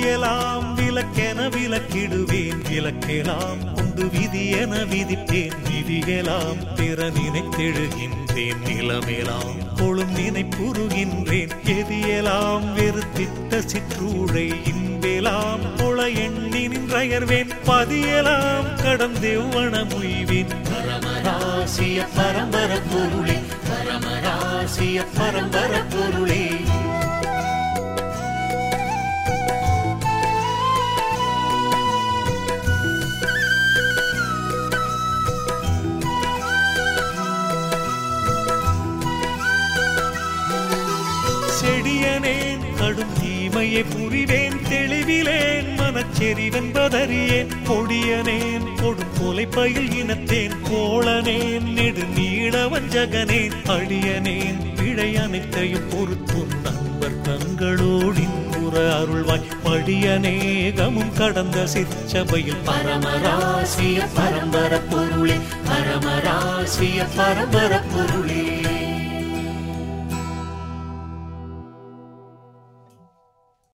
விதியெல்லாம் விலக்கென விலக்கிடுவேன் விலக்கெல்லாம் கொண்டு விதியென விதிப்பேன். விதியெல்லாம் பிற நினைத்தெழுகின்றேன். நிலமெலாம் கொழும் நினைப்புறுகின்றேன். எதியெல்லாம் வெறுத்திட்ட சிற்றூடை இன்பெலாம் கொள எண்ணி நின்றயர்வேன். பதியெல்லாம் கடந்தெவ்வன முய்வேன். பரமராசிய பரம்பர பொருளே. பரமராசிய பரம்பர பொருளே. செடியனேன் கடும் தீமையை புரிவேன் தெளிவிலேன் மனச்செறிவன் பதறியேன். கொடியனேன் கொடும் கொலை பயில் இனத்தேன். கோளனேன் நெடு நீளவன் ஜகனேன் அழியனேன் பிழை அனைத்தையும் பொறுத்தும் நண்பர் கண்களோடின் புற அருள்வாய். படியநேகமும் கடந்த சிற்சபையில் பரமராசிய பரம்பர பொருளே பரமராசிய பரம்பர பொருளே.